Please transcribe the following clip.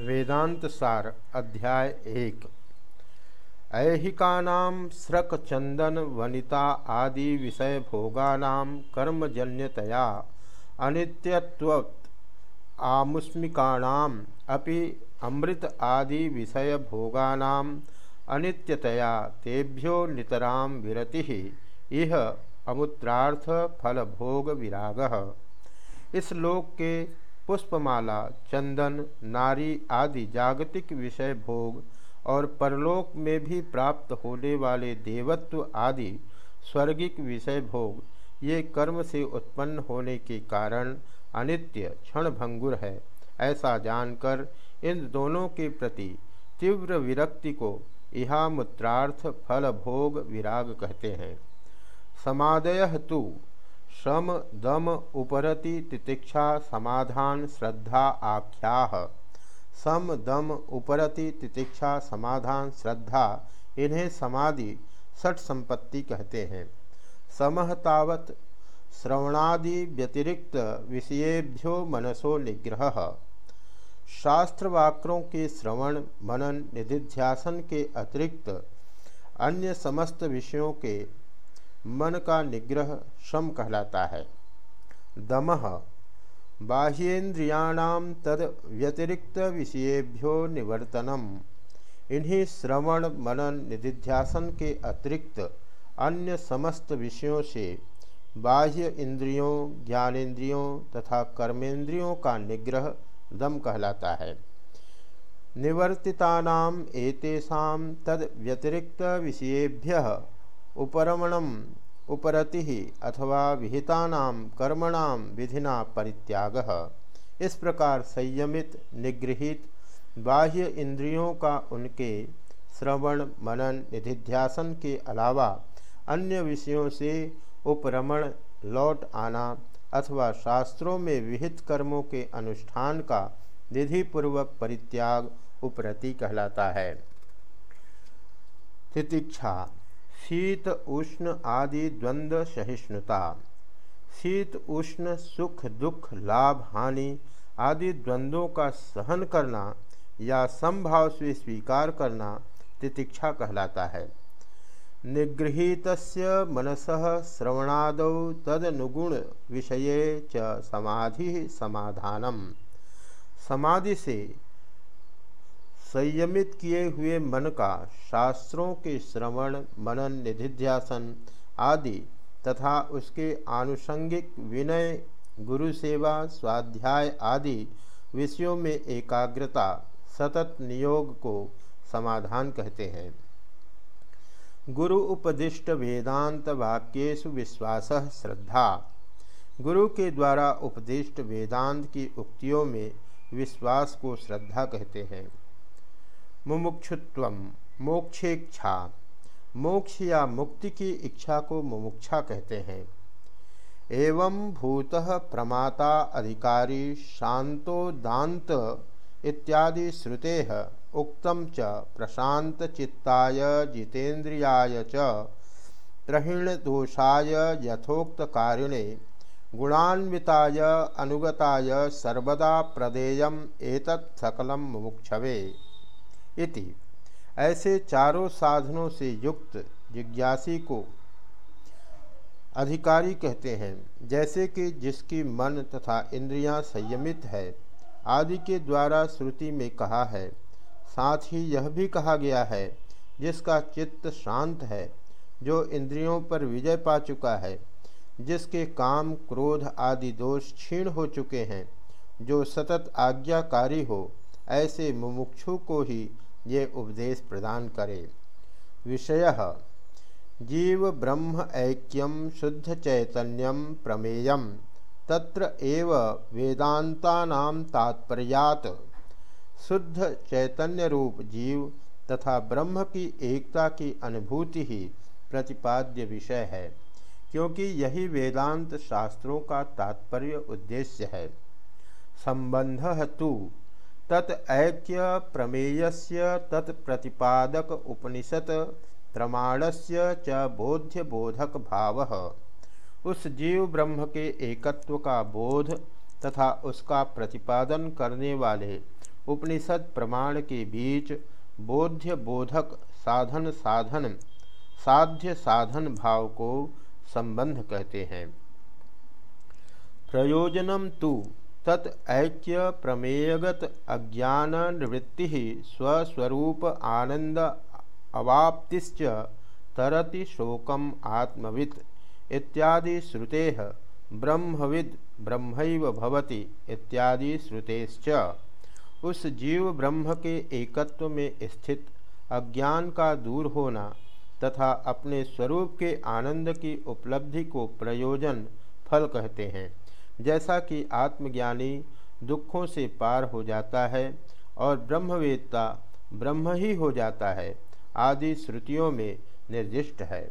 वेदांत सार, अध्याय एक। ऐहिकानां स्रक चंदन, वनिता आदि विषय भोगानां कर्मजन्यतया अनित्यत्वत् आमुष्मिकाणाम् अपि अमृत आदि विषय भोगानां अनित्यतया तेभ्यो नितरां विरतिः, इह अमुत्रार्थ फल भोग विरागः इस लोक के पुष्पमाला, चंदन, नारी आदि जागतिक विषय भोग और परलोक में भी प्राप्त होने वाले देवत्व आदि स्वर्गिक विषय भोग, ये कर्म से उत्पन्न होने के कारण अनित्य क्षणभंगुर है। ऐसा जानकर इन दोनों के प्रति तीव्र विरक्ति को इहामूत्रार्थ फल भोग विराग कहते हैं। समादय तु श्रम दम उपरति तितिक्षा समाधान श्रद्धा आख्या सम दम उपरति तितिक्षा समाधान श्रद्धा, इन्हें समाधि सठ संपत्ति कहते हैं। समह तावत श्रवणादि व्यतिरिक्त विषयेभ्यो मनसो निग्रह। शास्त्रवाक्रों के श्रवण, मनन, निधिध्यासन के अतिरिक्त अन्य समस्त विषयों के मन का निग्रह श्रम कहलाता है। दमह बाह्येन्द्रियाणाम तद व्यतिरिक्त विषयेभ्यो निवर्तनम। इन्हीं श्रवण, मनन, निधिध्यासन के अतिरिक्त अन्य समस्त विषयों से बाह्य इंद्रियों, ज्ञानेन्द्रियों तथा कर्मेंद्रियों का निग्रह दम कहलाता है। निवर्तितानाम एतेषाम तद व्यतिरिक्त विषयेभ्य उपरमणम, उपरति अथवा विहिता कर्मणाम विधिना परित्याग। इस प्रकार संयमित, निगृहित, बाह्य इंद्रियों का उनके श्रवण, मनन, निधिध्यासन के अलावा अन्य विषयों से उपरमण, लौट आना अथवा शास्त्रों में विहित कर्मों के अनुष्ठान का विधिपूर्वक परित्याग, उपरति कहलाता है। तितिक्षा शीत, उष्ण आदि द्वंद्व सहिष्णुता। शीत, उष्ण, सुख, दुख, लाभ, हानि आदि द्वंद्वों का सहन करना या संभाव से स्वीकार करना तितिक्षा कहलाता है। निगृहित मनस श्रवणाद तदनुगुण विषय च समाधि समाधानम। समाधि से संयमित किए हुए मन का, शास्त्रों के श्रवण, मनन, निधिध्यासन आदि तथा उसके आनुषंगिक विनय, गुरु सेवा, स्वाध्याय आदि विषयों में एकाग्रता, सतत नियोग को समाधान कहते हैं। गुरु उपदिष्ट वेदांत वाक्यु विश्वास श्रद्धा। गुरु के द्वारा उपदिष्ट वेदांत की उक्तियों में विश्वास को श्रद्धा कहते हैं। मुमुक्षुत्व मोक्षेच्छा। मोक्ष या मुक्ति की इच्छा को मुमुक्षा कहते हैं। एवं भूत प्रमाता अधिकारी शांतो दांत इत्यादि श्रुते उक्तम च प्रशांत चित्ताय जितेन्द्रियाय च दोषाय यथोक्त कारिणे गुणान्विताय अनुगताय सर्वदा प्रदेयम एतत् सकलम मुमुक्षवे। इति। ऐसे चारों साधनों से युक्त जिज्ञासी को अधिकारी कहते हैं, जैसे कि जिसकी मन तथा इंद्रियाँ संयमित है, आदि के द्वारा श्रुति में कहा है। साथ ही यह भी कहा गया है, जिसका चित्त शांत है, जो इंद्रियों पर विजय पा चुका है, जिसके काम क्रोध आदि दोष क्षीण हो चुके हैं, जो सतत आज्ञाकारी हो, ऐसे मुमुक्षु को ही ये उपदेश प्रदान करे। विषय, जीव ब्रह्म ऐक्यम शुद्ध चैतन्यम प्रमेय, तत्र एव वेदांतानाम तात्पर्यात। शुद्ध चैतन्य रूप जीव तथा ब्रह्म की एकता की अनुभूति ही प्रतिपाद्य विषय है, क्योंकि यही वेदांत शास्त्रों का तात्पर्य उद्देश्य है। संबंध तु तत्क्य प्रमेयस्य तत्प्रतिपादक उपनिषद प्रमाणस्य च बोध्य बोधक भाव। उस जीव ब्रह्म के एकत्व का बोध तथा उसका प्रतिपादन करने वाले उपनिषद प्रमाण के बीच बोध्य बोधक साधन साधन, साध्य साधन भाव को संबंध कहते हैं। प्रयोजनम तो तत् ऐक्य प्रमेयगत अज्ञान निवृत्ति स्वस्वरूप आनंद अवाप्तिश्च तरति शोकम आत्मवित् इत्यादि श्रुते ब्रह्मविद ब्रह्म भवति इत्यादि श्रुतेश्च। उस जीव ब्रह्म के एकत्व में स्थित अज्ञान का दूर होना तथा अपने स्वरूप के आनंद की उपलब्धि को प्रयोजन फल कहते हैं। जैसा कि आत्मज्ञानी दुखों से पार हो जाता है और ब्रह्मवेत्ता ब्रह्म ही हो जाता है, आदि श्रुतियों में निर्दिष्ट है।